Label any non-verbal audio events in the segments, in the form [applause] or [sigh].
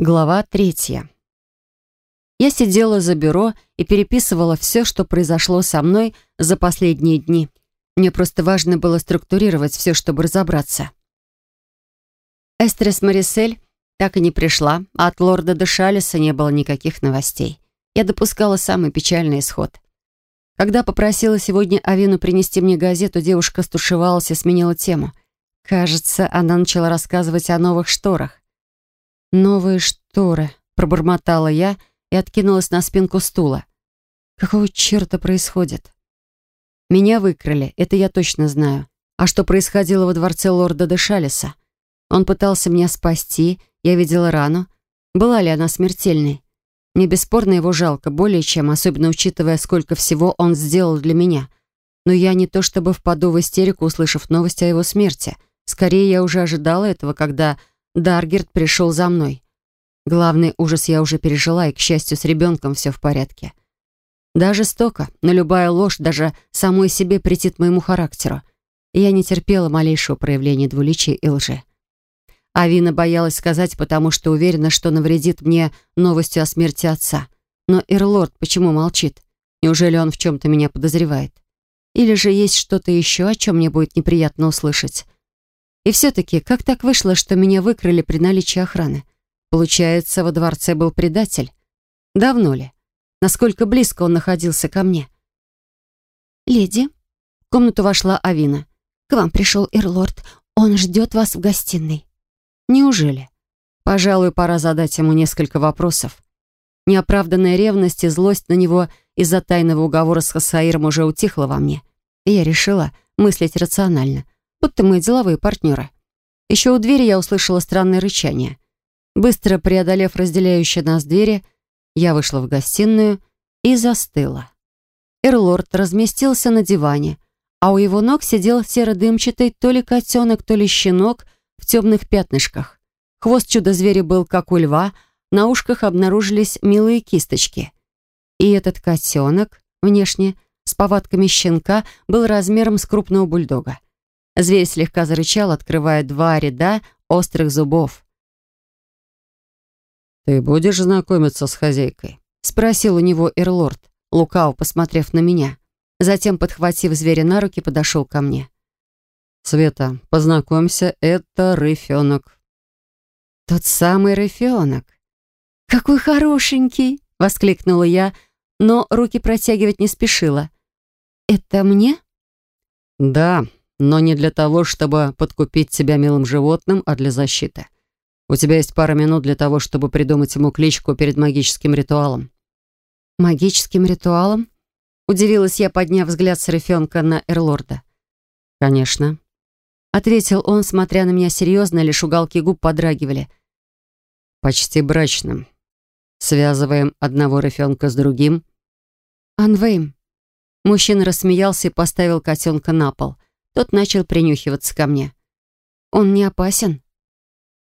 Глава третья. Я сидела за бюро и переписывала все, что произошло со мной за последние дни. Мне просто важно было структурировать все, чтобы разобраться. Эстрес Марисель так и не пришла, а от лорда Дешалиса не было никаких новостей. Я допускала самый печальный исход. Когда попросила сегодня Авину принести мне газету, девушка стушевалась и сменила тему. Кажется, она начала рассказывать о новых шторах. «Новые шторы», — пробормотала я и откинулась на спинку стула. «Какого черта происходит?» «Меня выкрали, это я точно знаю. А что происходило во дворце лорда де Шалиса? Он пытался меня спасти, я видела рану. Была ли она смертельной? Мне бесспорно его жалко, более чем, особенно учитывая, сколько всего он сделал для меня. Но я не то чтобы впаду в истерику, услышав новость о его смерти. Скорее, я уже ожидала этого, когда Даргерт пришел за мной. Главный ужас я уже пережила, и, к счастью, с ребенком все в порядке. Да, жестоко, но любая ложь даже самой себе претит моему характеру. Я не терпела малейшего проявления двуличия и лжи. Авина боялась сказать, потому что уверена, что навредит мне новостью о смерти отца. Но Эрлорд почему молчит? Неужели он в чем-то меня подозревает? Или же есть что-то еще, о чем мне будет неприятно услышать? И все-таки, как так вышло, что меня выкрали при наличии охраны? Получается, во дворце был предатель. Давно ли? Насколько близко он находился ко мне? «Леди», — в комнату вошла Авина. «К вам пришел Эрлорд. Он ждет вас в гостиной». «Неужели? Пожалуй, пора задать ему несколько вопросов». Неоправданная ревность и злость на него из-за тайного уговора с Хасаиром уже утихла во мне. И я решила мыслить рационально — будто мы деловые партнеры. Еще у двери я услышала странное рычание. Быстро преодолев разделяющие нас двери, я вышла в гостиную и застыла. Эрлорд разместился на диване, а у его ног сидел серо-дымчатый то ли котенок, то ли щенок в темных пятнышках. Хвост чудо-зверя был как у льва, на ушках обнаружились милые кисточки. И этот котенок, внешне, с повадками щенка, был размером с крупного бульдога. Зверь слегка зарычал, открывая два ряда острых зубов. «Ты будешь знакомиться с хозяйкой?» — спросил у него Эрлорд, лукаво посмотрев на меня. Затем, подхватив зверя на руки, подошел ко мне. «Света, познакомься, это рыфенок». «Тот самый рыфенок». «Какой хорошенький!» — воскликнула я, но руки протягивать не спешила. «Это мне?» «Да, но не для того, чтобы подкупить тебя милым животным, а для защиты. У тебя есть пара минут для того, чтобы придумать ему кличку перед магическим ритуалом». «Магическим ритуалом?» Удивилась я, подняв взгляд с рефенка на Эрлорда. «Конечно», — ответил он, смотря на меня серьезно, лишь уголки губ подрагивали. «Почти брачным. Связываем одного рефенка с другим». «Анвейм». Мужчина рассмеялся и поставил котенка на пол — тот начал принюхиваться ко мне. «Он не опасен?»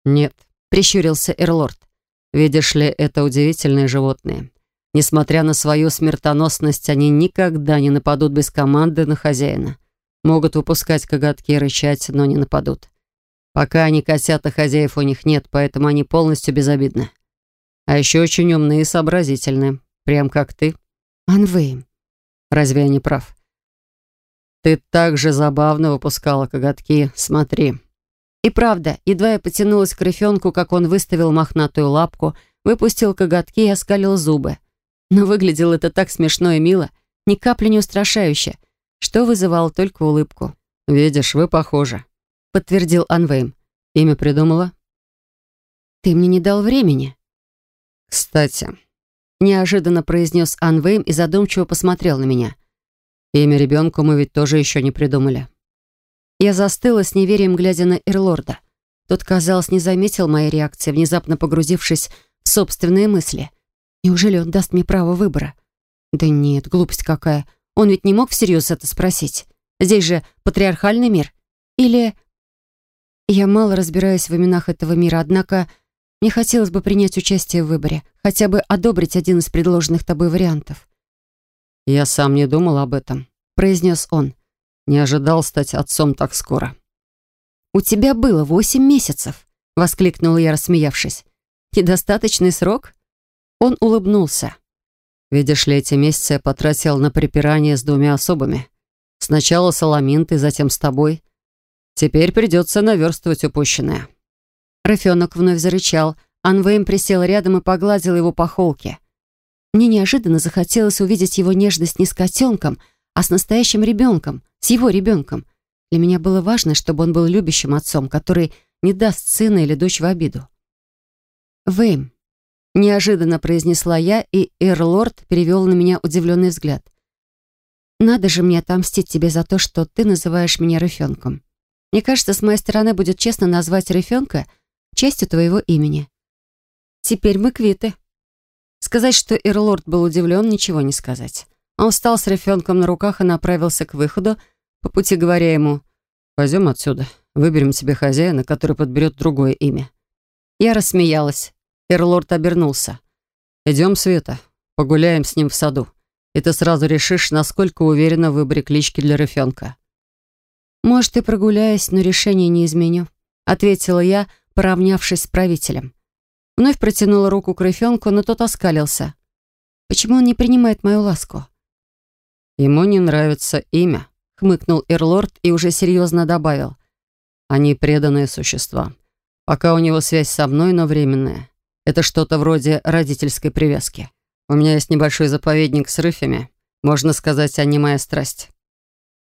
«Нет», — прищурился Эрлорд. «Видишь ли, это удивительные животные. Несмотря на свою смертоносность, они никогда не нападут без команды на хозяина. Могут выпускать коготки и рычать, но не нападут. Пока они котята, хозяев у них нет, поэтому они полностью безобидны. А еще очень умные и сообразительные, прям как ты. Анвейм. Разве я не прав? Ты так же забавно выпускала коготки. Смотри». И правда, едва я потянулась к рыфенку, как он выставил мохнатую лапку, выпустил коготки и оскалил зубы. Но выглядело это так смешно и мило, ни капли не устрашающе, что вызывало только улыбку. «Видишь, вы похожи», — подтвердил Анвейм. «Имя придумала?» «Ты мне не дал времени». «Кстати», — неожиданно произнес Анвейм и задумчиво посмотрел на меня. Имя ребенку мы ведь тоже еще не придумали. Я застыла с неверием, глядя на Эрлорда. Тот, казалось, не заметил моей реакции, внезапно погрузившись в собственные мысли. Неужели он даст мне право выбора? Да нет, глупость какая. Он ведь не мог всерьез это спросить. Здесь же патриархальный мир. Или... Я мало разбираюсь в именах этого мира, однако мне хотелось бы принять участие в выборе, хотя бы одобрить один из предложенных тобой вариантов. «Я сам не думал об этом», — произнес он. «Не ожидал стать отцом так скоро». «У тебя было восемь месяцев», — воскликнула я, рассмеявшись. Недостаточный срок? Он улыбнулся. Видишь ли, эти месяцы я потратил на припирание с двумя особами. Сначала с Аламинтой, затем с тобой. Теперь придется наверстывать упущенное. Рыфенок вновь зарычал. Анвейм присел рядом и погладил его по холке. Мне неожиданно захотелось увидеть его нежность не с котенком, а с настоящим ребенком, с его ребенком. Для меня было важно, чтобы он был любящим отцом, который не даст сына или дочь в обиду. «Вэйм», — неожиданно произнесла я, и Эрлорд перевел на меня удивленный взгляд. «Надо же мне отомстить тебе за то, что ты называешь меня рыфенком. Мне кажется, с моей стороны будет честно назвать рыфенка частью твоего имени. Теперь мы квиты». Сказать, что Эрлорд был удивлен, ничего не сказать. Он встал с рефенком на руках и направился к выходу, по пути говоря ему «Пойдем отсюда, выберем себе хозяина, который подберет другое имя». Я рассмеялась. Эрлорд обернулся. «Идем, Света, погуляем с ним в саду, и ты сразу решишь, насколько уверена в клички для рефенка». «Может, и прогуляюсь, но решение не изменю», — ответила я, поравнявшись с правителем. Вновь протянула руку к рефенку, но тот оскалился. «Почему он не принимает мою ласку?» «Ему не нравится имя», — хмыкнул Эрлорд и уже серьезно добавил. «Они преданные существа. Пока у него связь со мной, но временная. Это что-то вроде родительской привязки. У меня есть небольшой заповедник с рыфами. Можно сказать, они моя страсть».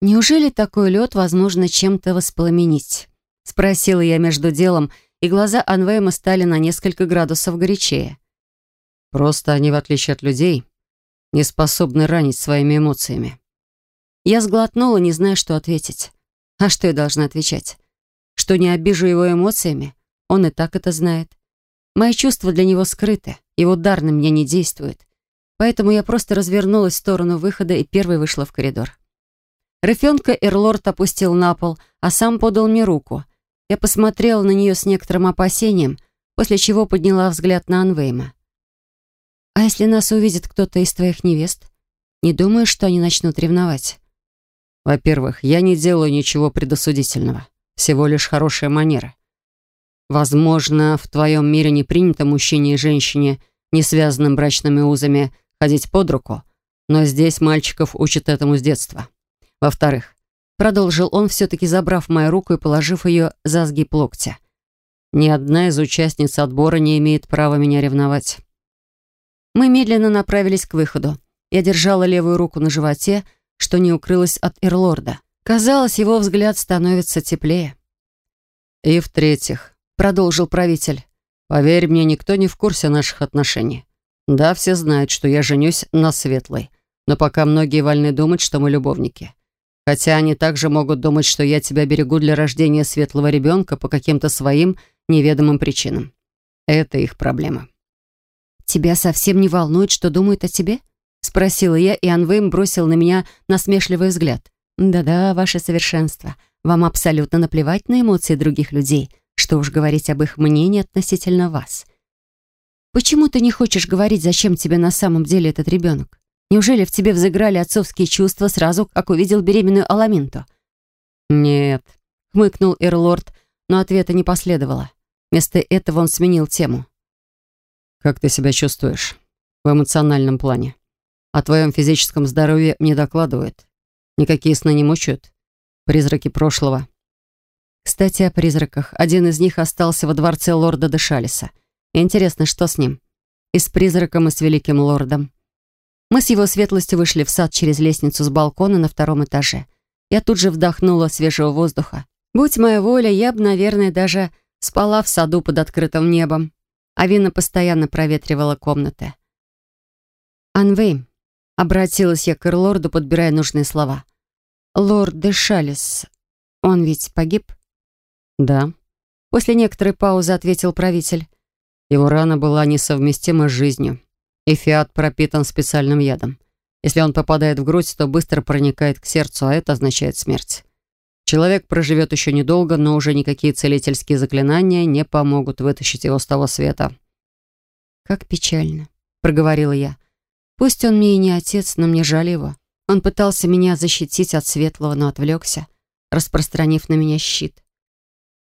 «Неужели такой лед возможно чем-то воспламенить?» — спросила я между делом, — и глаза Анвейма стали на несколько градусов горячее. Просто они, в отличие от людей, не способны ранить своими эмоциями. Я сглотнула, не зная, что ответить. А что я должна отвечать? Что не обижу его эмоциями? Он и так это знает. Мои чувства для него скрыты, его дар на меня не действует. Поэтому я просто развернулась в сторону выхода и первой вышла в коридор. Рыфенка Эрлорд опустил на пол, а сам подал мне руку. Я посмотрела на нее с некоторым опасением, после чего подняла взгляд на Анвейма. «А если нас увидит кто-то из твоих невест? Не думаешь, что они начнут ревновать?» «Во-первых, я не делаю ничего предосудительного. Всего лишь хорошая манера. Возможно, в твоем мире не принято мужчине и женщине, не связанным брачными узами, ходить под руку, но здесь мальчиков учат этому с детства. Во-вторых, Продолжил он, все-таки забрав мою руку и положив ее за сгиб локтя. Ни одна из участниц отбора не имеет права меня ревновать. Мы медленно направились к выходу. Я держала левую руку на животе, что не укрылось от Эрлорда. Казалось, его взгляд становится теплее. «И в-третьих», — продолжил правитель, «поверь мне, никто не в курсе наших отношений. Да, все знают, что я женюсь на Светлой, но пока многие вольны думать, что мы любовники. Хотя они также могут думать, что я тебя берегу для рождения светлого ребенка по каким-то своим неведомым причинам. Это их проблема. «Тебя совсем не волнует, что думают о тебе?» — спросила я, и Анвейм бросил на меня насмешливый взгляд. «Да-да, ваше совершенство. Вам абсолютно наплевать на эмоции других людей, что уж говорить об их мнении относительно вас. Почему ты не хочешь говорить, зачем тебе на самом деле этот ребенок? Неужели в тебе взыграли отцовские чувства сразу, как увидел беременную Аламинту?» «Нет», — хмыкнул Эрлорд, но ответа не последовало. Вместо этого он сменил тему. «Как ты себя чувствуешь в эмоциональном плане? О твоем физическом здоровье мне докладывают. Никакие сны не мучают? Призраки прошлого?» Кстати, о призраках. Один из них остался во дворце лорда Дешалиса. Интересно, что с ним? И с призраком, и с великим лордом. Мы с его светлостью вышли в сад через лестницу с балкона на втором этаже. Я тут же вдохнула свежего воздуха. Будь моя воля, я бы, наверное, даже спала в саду под открытым небом. Авина постоянно проветривала комнаты. «Анвей», — обратилась я к Эрлорду, подбирая нужные слова. «Лорд де Шалис, он ведь погиб?» «Да», — после некоторой паузы ответил правитель. Его рана была несовместима с жизнью и фиат пропитан специальным ядом. Если он попадает в грудь, то быстро проникает к сердцу, а это означает смерть. Человек проживет еще недолго, но уже никакие целительские заклинания не помогут вытащить его с того света. «Как печально», — проговорила я. «Пусть он мне и не отец, но мне жаль его. Он пытался меня защитить от светлого, но отвлекся, распространив на меня щит.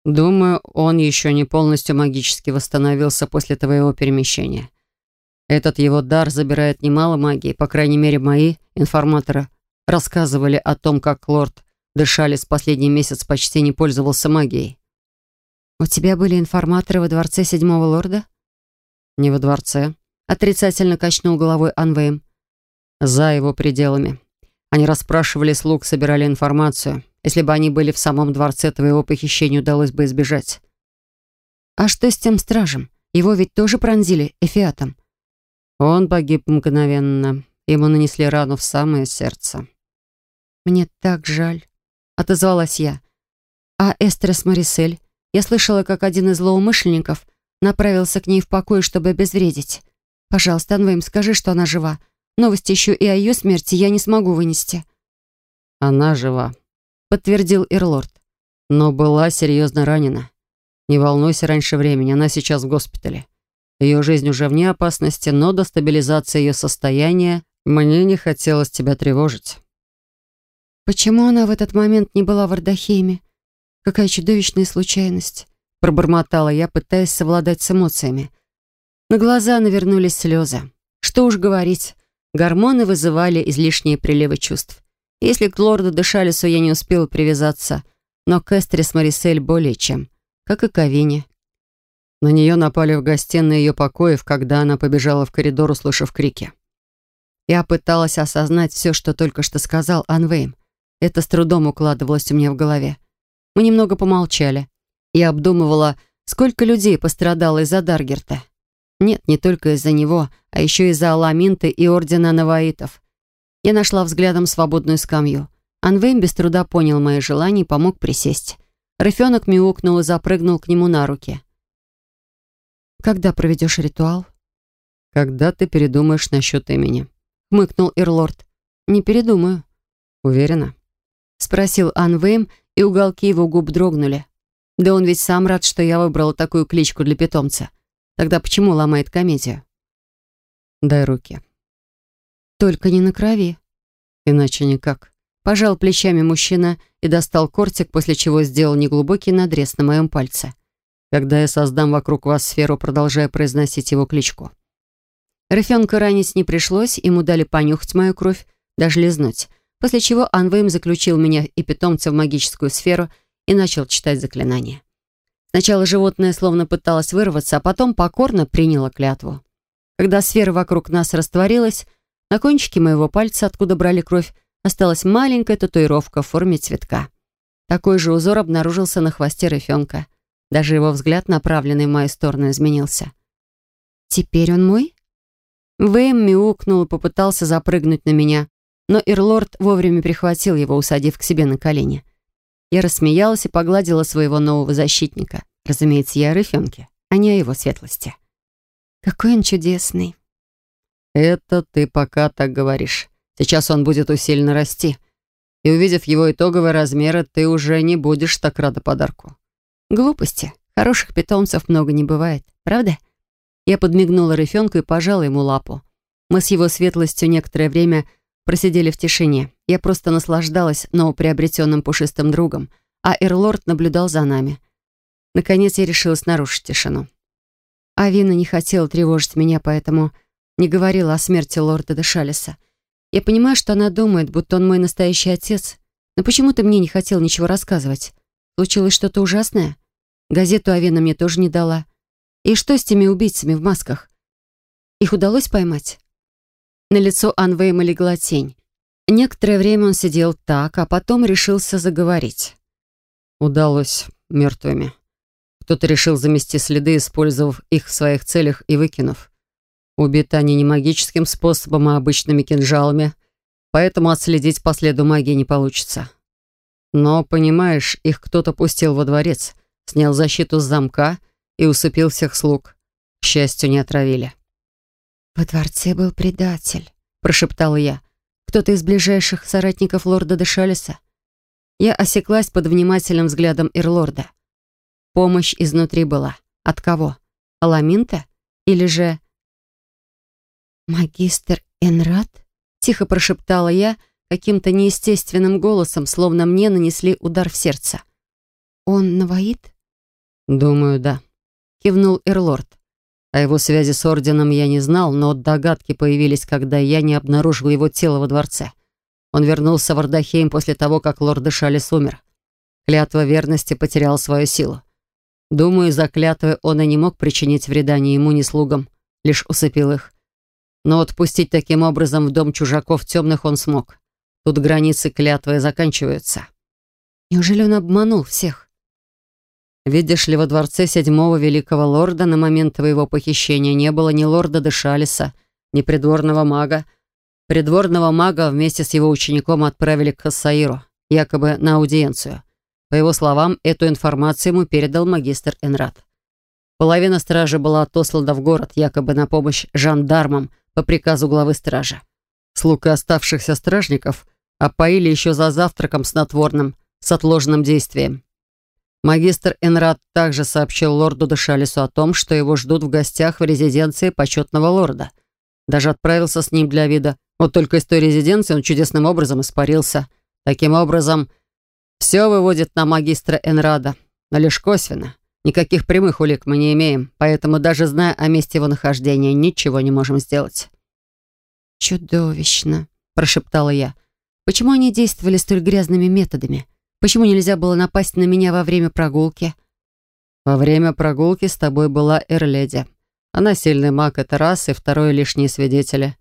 Думаю, он еще не полностью магически восстановился после твоего перемещения. Этот его дар забирает немало магии, по крайней мере, мои информаторы рассказывали о том, как лорд Дышалис последний месяц почти не пользовался магией. «У тебя были информаторы во дворце седьмого лорда?» «Не во дворце», — отрицательно качнул головой Анвейм. «За его пределами. Они расспрашивали слуг, собирали информацию. Если бы они были в самом дворце, твоего похищения удалось бы избежать». «А что с тем стражем? Его ведь тоже пронзили эфиатом?» Он погиб мгновенно. Ему нанесли рану в самое сердце. «Мне так жаль», — отозвалась я. «А Эстрес Марисель? Я слышала, как один из злоумышленников направился к ней в покой, чтобы обезвредить. Пожалуйста, Анвейм, скажи, что она жива. Новости еще и о ее смерти я не смогу вынести». «Она жива», — подтвердил Ирлорд. «Но была серьезно ранена. Не волнуйся раньше времени, она сейчас в госпитале. Ее жизнь уже вне опасности, но до стабилизации ее состояния мне не хотелось тебя тревожить. Почему она в этот момент не была в Ардахейме? Какая чудовищная случайность. Пробормотала я, пытаясь совладать с эмоциями. На глаза навернулись слезы. Что уж говорить, гормоны вызывали излишние приливы чувств. Если к лорду Дешалису я не успела привязаться, но к Эстрис Марисель более чем, как и к Авине. На нее напали в гостиной ее покоев, когда она побежала в коридор, услышав крики. Я пыталась осознать все, что только что сказал Анвейм. Это с трудом укладывалось у меня в голове. Мы немного помолчали. Я обдумывала, сколько людей пострадало из-за Даргерта. Нет, не только из-за него, а еще из-за Аламинты и Ордена Наваитов. Я нашла взглядом свободную скамью. Анвейм без труда понял мои желания и помог присесть. Рыфенок мяукнул и запрыгнул к нему на руки. «Когда проведешь ритуал?» «Когда ты передумаешь насчет имени», — хмыкнул Ирлорд. «Не передумаю». «Уверена?» — спросил Анвейм, и уголки его губ дрогнули. «Да он ведь сам рад, что я выбрала такую кличку для питомца. Тогда почему ломает комедию?» «Дай руки». «Только не на крови». «Иначе никак». Пожал плечами мужчина и достал кортик, после чего сделал неглубокий надрез на моем пальце когда я создам вокруг вас сферу, продолжая произносить его кличку. Рыфенка ранить не пришлось, ему дали понюхать мою кровь, даже лизнуть, после чего Анвейм заключил меня и питомца в магическую сферу и начал читать заклинание. Сначала животное словно пыталось вырваться, а потом покорно приняло клятву. Когда сфера вокруг нас растворилась, на кончике моего пальца, откуда брали кровь, осталась маленькая татуировка в форме цветка. Такой же узор обнаружился на хвосте рыфенка. Даже его взгляд, направленный в мою сторону, изменился. «Теперь он мой?» Вэм мяукнул и попытался запрыгнуть на меня, но Ирлорд вовремя прихватил его, усадив к себе на колени. Я рассмеялась и погладила своего нового защитника. Разумеется, я о Рыфенке, а не о его светлости. «Какой он чудесный!» «Это ты пока так говоришь. Сейчас он будет усиленно расти. И увидев его итоговые размеры, ты уже не будешь так рада подарку. Глупости. Хороших питомцев много не бывает, правда? Я подмигнула рыфенку и пожала ему лапу. Мы с его светлостью некоторое время просидели в тишине. Я просто наслаждалась новоприобретенным пушистым другом, а Эрлорд наблюдал за нами. Наконец я решилась нарушить тишину. Авина не хотела тревожить меня, поэтому не говорила о смерти лорда Дешалиса. Я понимаю, что она думает, будто он мой настоящий отец, но почему-то мне не хотел ничего рассказывать. Случилось что-то ужасное? Газету Авена мне тоже не дала. И что с теми убийцами в масках? Их удалось поймать? На лицо Анвейма легла тень. Некоторое время он сидел так, а потом решился заговорить. Удалось мертвыми. Кто-то решил замести следы, использовав их в своих целях и выкинув. Убиты они не магическим способом, а обычными кинжалами, поэтому отследить по следу магии не получится. Но, понимаешь, их кто-то пустил во дворец, снял защиту с замка и усыпил всех слуг. К счастью, не отравили. «Во дворце был предатель», — прошептала я. «Кто-то из ближайших соратников лорда Дешалиса?» Я осеклась под внимательным взглядом Ирлорда. Помощь изнутри была. От кого? Аламинта? Или же... «Магистр Энрат?» — тихо прошептала я каким-то неестественным голосом, словно мне нанесли удар в сердце. «Он навоит?» «Думаю, да», — кивнул Эрлорд. О его связи с Орденом я не знал, но догадки появились, когда я не обнаружил его тело во дворце. Он вернулся в Ардахейм после того, как лорд Дешалис умер. Клятва верности потеряла свою силу. Думаю, из-за клятвы он и не мог причинить вреда ни ему, ни слугам, лишь усыпил их. Но отпустить таким образом в дом чужаков темных он смог. Тут границы клятвы заканчиваются. Неужели он обманул всех? Видишь ли, во дворце седьмого великого лорда на момент твоего похищения не было ни лорда Дешалиса, ни придворного мага. Придворного мага вместе с его учеником отправили к Хассаиру, якобы на аудиенцию. По его словам, эту информацию ему передал магистр Энрат. Половина стражи была отослана в город, якобы на помощь жандармам по приказу главы стражи. Слуг и оставшихся стражников опоили еще за завтраком снотворным с отложенным действием. Магистр Энрат также сообщил лорду Дешалису о том, что его ждут в гостях в резиденции почетного лорда. Даже отправился с ним для вида. Вот только из той резиденции он чудесным образом испарился. Таким образом, все выводит на магистра Энрада, но лишь косвенно. Никаких прямых улик мы не имеем, поэтому даже зная о месте его нахождения, ничего не можем сделать. «Чудовищно», — прошептала я. «Почему они действовали столь грязными методами? Почему нельзя было напасть на меня во время прогулки?» «Во время прогулки с тобой была Эрледи. Она сильный маг этой расы, второй лишние свидетели.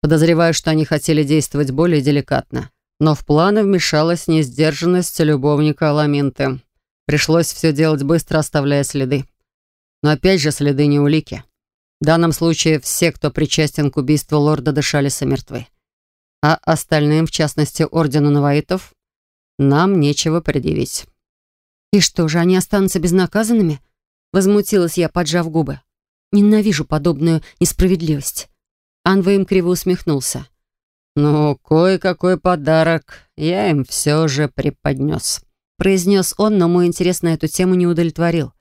Подозреваю, что они хотели действовать более деликатно. Но в планы вмешалась несдержанность любовника Аламинты. Пришлось все делать быстро, оставляя следы. Но опять же, следы не улики. В данном случае все, кто причастен к убийству лорда Дешалиса, мертвы. А остальным, в частности, ордену Наваитов, нам нечего предъявить». «И что же, они останутся безнаказанными?» Возмутилась я, поджав губы. «Ненавижу подобную несправедливость». Анва криво усмехнулся. «Ну, кое-какой подарок я им все же преподнес», произнес он, но мой интерес на эту тему не удовлетворил.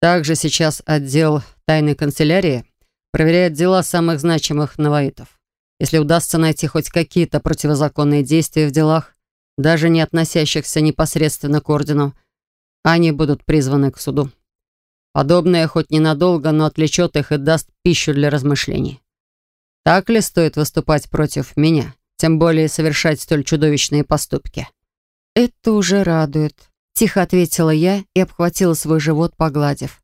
«Также сейчас отдел тайной канцелярии проверяет дела самых значимых новоитов. Если удастся найти хоть какие-то противозаконные действия в делах, даже не относящихся непосредственно к ордену, они будут призваны к суду. Подобное хоть ненадолго, но отвлечет их и даст пищу для размышлений. Так ли стоит выступать против меня, тем более совершать столь чудовищные поступки? Это уже радует, тихо ответила я и обхватила свой живот, погладив.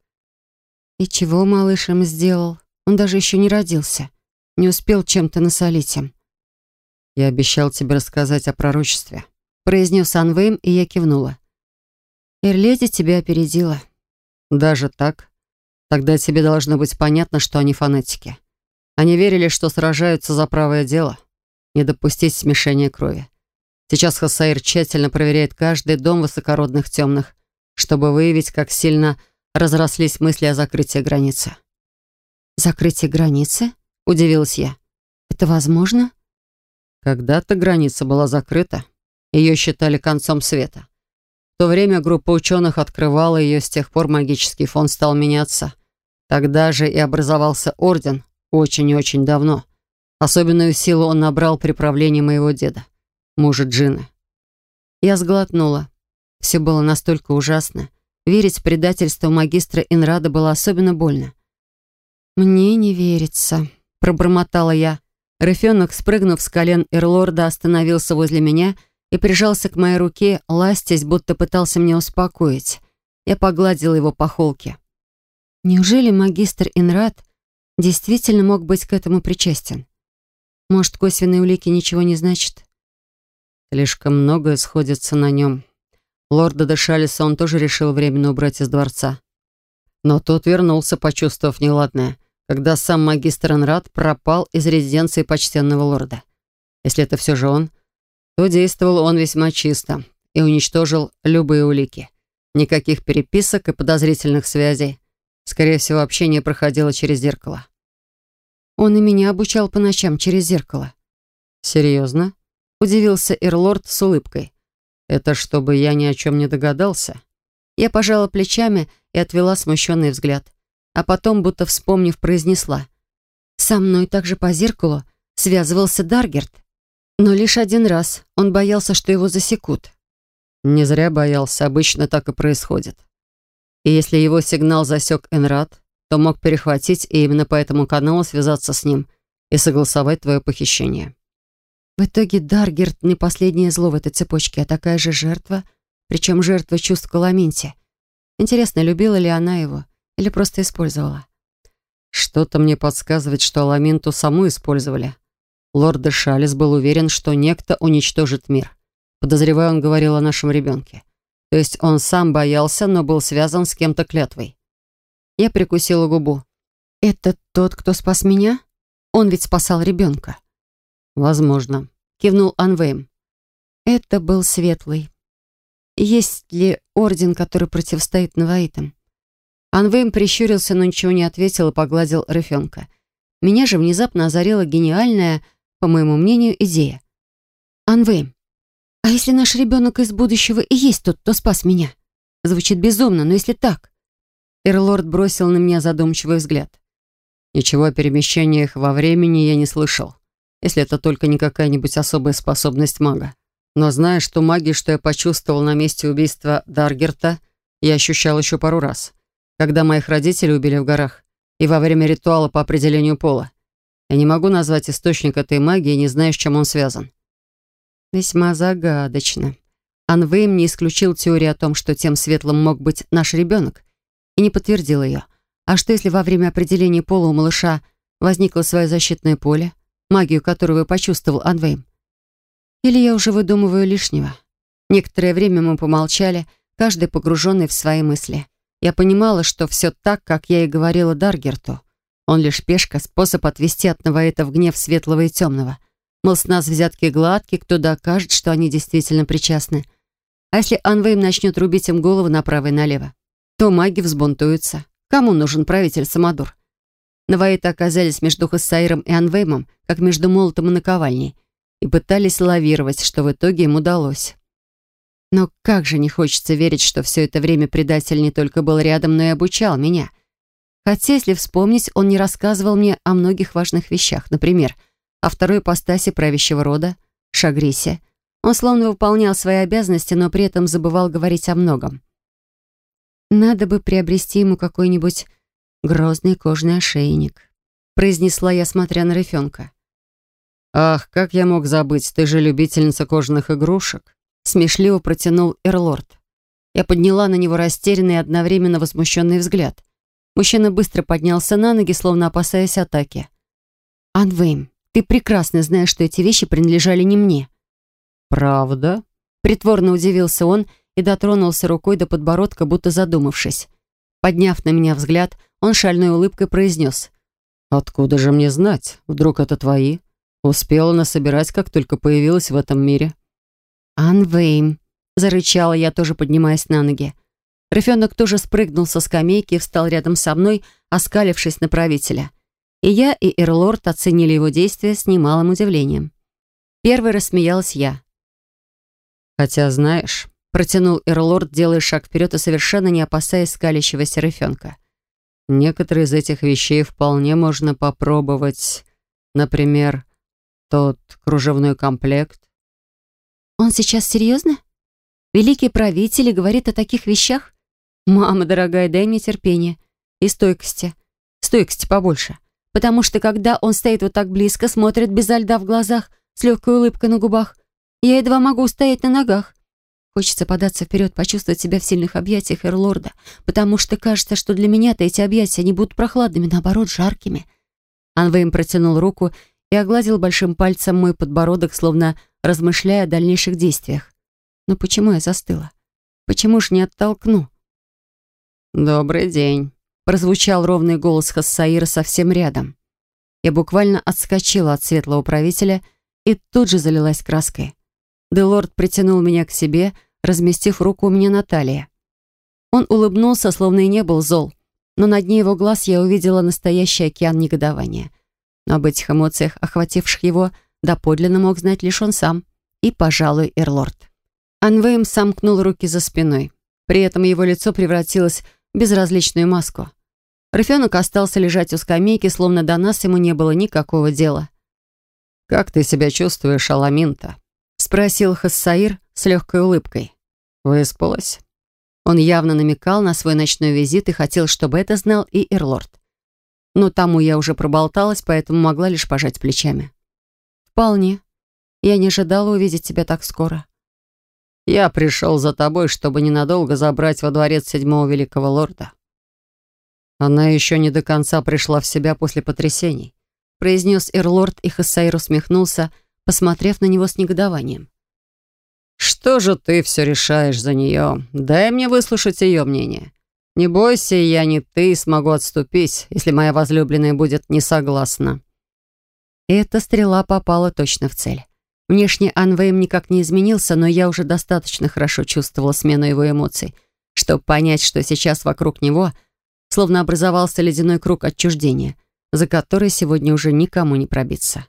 И чего малыш им сделал? Он даже еще не родился. Не успел чем-то насолить им. Я обещал тебе рассказать о пророчестве произнес Анвейм, и я кивнула. «Эрледи тебя опередила». «Даже так? Тогда тебе должно быть понятно, что они фанатики. Они верили, что сражаются за правое дело, не допустить смешения крови. Сейчас Хасаир тщательно проверяет каждый дом высокородных темных, чтобы выявить, как сильно разрослись мысли о закрытии границы». «Закрытие границы?» — удивилась я. «Это возможно?» «Когда-то граница была закрыта», ее считали концом света. В то время группа ученых открывала ее, с тех пор магический фон стал меняться. Тогда же и образовался орден, очень и очень давно. Особенную силу он набрал при правлении моего деда, мужа Джины. Я сглотнула. Все было настолько ужасно. Верить в предательство магистра Инрада было особенно больно. «Мне не верится», — пробормотала я. Рыфенок, спрыгнув с колен Эрлорда, остановился возле меня — и прижался к моей руке, ластясь, будто пытался меня успокоить. Я погладила его по холке. Неужели магистр Инрад действительно мог быть к этому причастен? Может, косвенные улики ничего не значат? Слишком многое сходится на нем. Лорда Дешалиса он тоже решил временно убрать из дворца. Но тот вернулся, почувствовав неладное, когда сам магистр Энрад пропал из резиденции почтенного лорда. Если это все же он, то действовал он весьма чисто и уничтожил любые улики. Никаких переписок и подозрительных связей. Скорее всего, общение проходило через зеркало. Он и меня обучал по ночам через зеркало. «Серьезно?» — удивился Эрлорд с улыбкой. «Это чтобы я ни о чем не догадался?» Я пожала плечами и отвела смущенный взгляд. А потом, будто вспомнив, произнесла. «Со мной также по зеркалу связывался Даргерт. Но лишь один раз. Он боялся, что его засекут. Не зря боялся. Обычно так и происходит. И если его сигнал засек Энрад, то мог перехватить и именно по этому каналу связаться с ним и согласовать твое похищение. В итоге Даргерт не последнее зло в этой цепочке, а такая же жертва, причем жертва чувств Каламинти. Интересно, любила ли она его или просто использовала? Что-то мне подсказывает, что Аламинту саму использовали. Лорд де был уверен, что некто уничтожит мир. Подозреваю, он говорил о нашем ребенке. То есть он сам боялся, но был связан с кем-то клятвой. Я прикусила губу. «Это тот, кто спас меня? Он ведь спасал ребенка». «Возможно», — кивнул Анвейм. «Это был Светлый. Есть ли орден, который противостоит Наваитам?» Анвейм прищурился, но ничего не ответил и погладил Рыфенка. Меня же внезапно озарила гениальная, по моему мнению, идея. «Анвейм, а если наш ребенок из будущего и есть тот, кто спас меня?» Звучит безумно, но если так... Эрлорд бросил на меня задумчивый взгляд. «Ничего о перемещениях во времени я не слышал если это только не какая-нибудь особая способность мага. Но зная, что магию, что я почувствовал на месте убийства Даргерта, я ощущал еще пару раз, когда моих родителей убили в горах и во время ритуала по определению пола. Я не могу назвать источник этой магии, не знаю, с чем он связан. Весьма загадочно. Анвейм не исключил теорию о том, что тем светлым мог быть наш ребенок, и не подтвердил ее. А что, если во время определения пола у малыша возникло свое защитное поле, магию которого почувствовал Анвейм. Или я уже выдумываю лишнего? Некоторое время мы помолчали, каждый погруженный в свои мысли. Я понимала, что все так, как я и говорила Даргерту. Он лишь пешка, способ отвести от Наваэта в гнев светлого и темного. Мол, с нас взятки гладкие, кто докажет, что они действительно причастны. А если Анвейм начнет рубить им голову направо и налево, то маги взбунтуются. Кому нужен правитель Самодур? Наваиты оказались между Хассаиром и Анвеймом, как между молотом и наковальней, и пытались лавировать, что в итоге им удалось. Но как же не хочется верить, что все это время предатель не только был рядом, но и обучал меня. Хотя, если вспомнить, он не рассказывал мне о многих важных вещах. Например, о второй ипостаси правящего рода, Шагрисе. Он словно выполнял свои обязанности, но при этом забывал говорить о многом. Надо бы приобрести ему какой-нибудь грозный кожный ошейник», — произнесла я, смотря на рыфенка. «Ах, как я мог забыть, ты же любительница кожаных игрушек», — смешливо протянул Эрлорд. Я подняла на него растерянный и одновременно возмущенный взгляд. Мужчина быстро поднялся на ноги, словно опасаясь атаки. «Анвейм, ты прекрасно знаешь, что эти вещи принадлежали не мне». «Правда?» Притворно удивился он и дотронулся рукой до подбородка, будто задумавшись. Подняв на меня взгляд, он шальной улыбкой произнес. «Откуда же мне знать? Вдруг это твои? Успела насобирать, как только появилась в этом мире». «Анвейм», — зарычала я, тоже поднимаясь на ноги. Рыфенок тоже спрыгнул со скамейки и встал рядом со мной, оскалившись на правителя. И я, и Эрлорд оценили его действия с немалым удивлением. Первой рассмеялась я. «Хотя, знаешь...» — протянул Эрлорд, делая шаг вперед и совершенно не опасаясь скалящегося рыфенка. Некоторые из этих вещей вполне можно попробовать. Например, тот кружевной комплект. Он сейчас серьезно? Великий правитель говорит о таких вещах? Мама дорогая, дай мне терпение и стойкости. Стойкости побольше. Потому что когда он стоит вот так близко, смотрит без льда в глазах, с легкой улыбкой на губах, я едва могу стоять на ногах. Хочется податься вперед, почувствовать себя в сильных объятиях Эрлорда, потому что кажется, что для меня-то эти объятия не будут прохладными, наоборот, жаркими. Анвейм протянул руку и огладил большим пальцем мой подбородок, словно размышляя о дальнейших действиях. Но почему я застыла? Почему ж не оттолкну? «Добрый день», — прозвучал ровный голос Хассаира совсем рядом. Я буквально отскочила от светлого правителя и тут же залилась краской. Делорд притянул меня к себе, разместив руку у меня на талии. Он улыбнулся, словно и не был зол, но на дне его глаз я увидела настоящий океан негодования. Но об этих эмоциях, охвативших его, доподлинно мог знать лишь он сам и, пожалуй, Эрлорд. Анвейм сомкнул руки за спиной. При этом его лицо превратилось безразличную маску. Рыфенок остался лежать у скамейки, словно до нас ему не было никакого дела. «Как ты себя чувствуешь, Аламинта?» спросил Хассаир с легкой улыбкой. «Выспалась?» Он явно намекал на свой ночной визит и хотел, чтобы это знал и Эрлорд. Но тому я уже проболталась, поэтому могла лишь пожать плечами. «Вполне. Я не ожидала увидеть тебя так скоро». «Я пришел за тобой, чтобы ненадолго забрать во дворец седьмого великого лорда». Она еще не до конца пришла в себя после потрясений, произнес Эрлорд, и Хассаир усмехнулся, посмотрев на него с негодованием. «Что же ты все решаешь за нее? Дай мне выслушать ее мнение. Не бойся, я не ты смогу отступить, если моя возлюбленная будет не согласна». Эта стрела попала точно в цель. Внешне Анвейм никак не изменился, но я уже достаточно хорошо чувствовала смену его эмоций, чтобы понять, что сейчас вокруг него словно образовался ледяной круг отчуждения, за который сегодня уже никому не пробиться.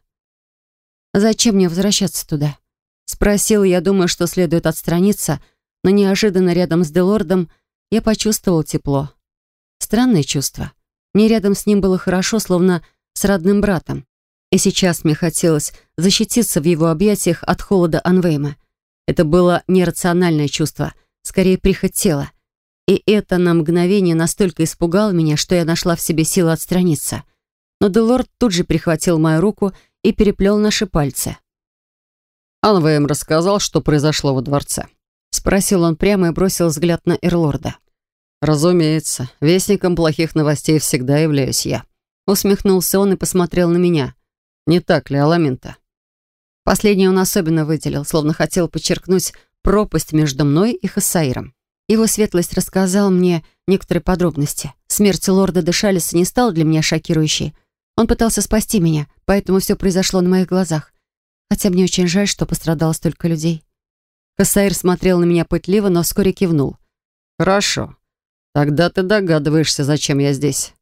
«Зачем мне возвращаться туда?» Спросил, я думаю, что следует отстраниться, но неожиданно рядом с Делордом я почувствовал тепло. Странное чувство. Мне рядом с ним было хорошо, словно с родным братом. И сейчас мне хотелось защититься в его объятиях от холода Анвейма. Это было нерациональное чувство, скорее прихоть тела. И это на мгновение настолько испугало меня, что я нашла в себе силы отстраниться. Но Делорд тут же прихватил мою руку и переплел наши пальцы. Анвейм рассказал, что произошло во дворце. Спросил он прямо и бросил взгляд на Эрлорда. «Разумеется, вестником плохих новостей всегда являюсь я». Усмехнулся он и посмотрел на меня. «Не так ли, Аламинта?» Последний он особенно выделил, словно хотел подчеркнуть пропасть между мной и Хассаиром. Его светлость рассказал мне некоторые подробности. Смерть лорда Дешалиса не стала для меня шокирующей. Он пытался спасти меня, поэтому все произошло на моих глазах. Хотя мне очень жаль, что пострадало столько людей. Кассаир смотрел на меня пытливо, но вскоре кивнул. «Хорошо. Тогда ты догадываешься, зачем я здесь.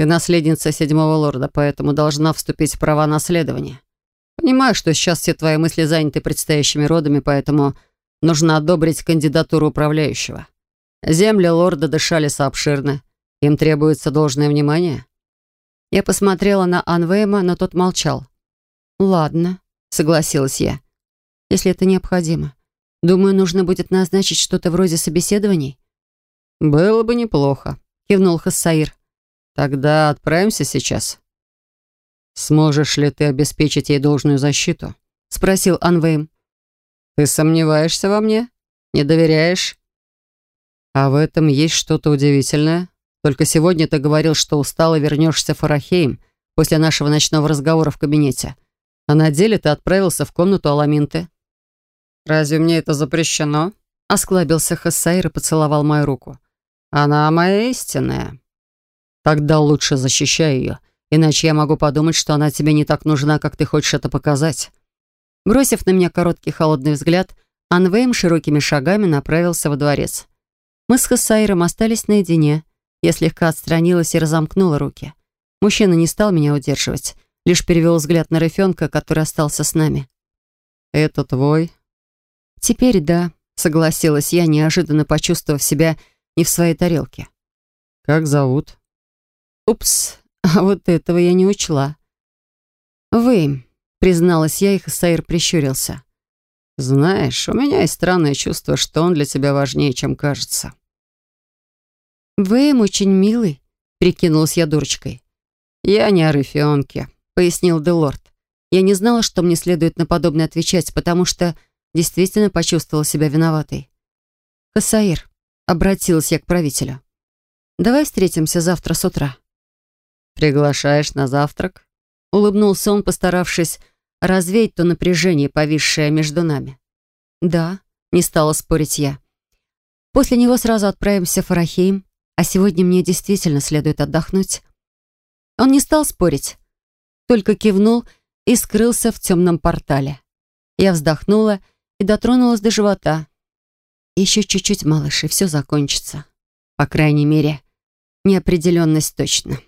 Ты наследница седьмого лорда, поэтому должна вступить в права наследования. Понимаю, что сейчас все твои мысли заняты предстоящими родами, поэтому нужно одобрить кандидатуру управляющего. Земли лорда Дешалиса обширны. Им требуется должное внимание». Я посмотрела на Анвейма, но тот молчал. «Ладно», согласилась я. «Если это необходимо. Думаю, нужно будет назначить что-то вроде собеседований». «Было бы неплохо», — кивнул Хассаир. «Тогда отправимся сейчас». «Сможешь ли ты обеспечить ей должную защиту?» — спросил Анвейм. «Ты сомневаешься во мне? Не доверяешь?» «А в этом есть что-то удивительное. Только сегодня ты говорил, что устал и вернешься в Фарахейм после нашего ночного разговора в кабинете. А на деле ты отправился в комнату Аламинты. «Разве мне это запрещено?» Осклабился Хассаир и поцеловал мою руку. «Она моя истинная». «Тогда лучше защищай ее, иначе я могу подумать, что она тебе не так нужна, как ты хочешь это показать». Бросив на меня короткий холодный взгляд, Анвейм широкими шагами направился во дворец. Мы с Хассаиром остались наедине. Я слегка отстранилась и разомкнула руки. Мужчина не стал меня удерживать лишь перевел взгляд на рыфенка, который остался с нами. «Это твой?» «Теперь да», — согласилась я, неожиданно почувствовав себя не в своей тарелке. «Как зовут?» «Упс, [laughs] а вот этого я не учла». «Вы», — призналась я, и Хасаир прищурился. «Знаешь, у меня есть странное чувство, что он для тебя важнее, чем кажется». «Вы очень милый», — прикинулась я дурочкой. «Я не о рыфенке», пояснил Делорд. Я не знала, что мне следует на подобное отвечать, потому что действительно почувствовала себя виноватой. «Хасаир», — обратилась я к правителю, — «давай встретимся завтра с утра». «Приглашаешь на завтрак?» — улыбнулся он, постаравшись развеять то напряжение, повисшее между нами. «Да», — не стала спорить я. «После него сразу отправимся в Фарахейм, а сегодня мне действительно следует отдохнуть». Он не стал спорить, только кивнул и скрылся в темном портале. Я вздохнула и дотронулась до живота. Еще чуть-чуть, малыш, и все закончится. По крайней мере, неопределенность точно.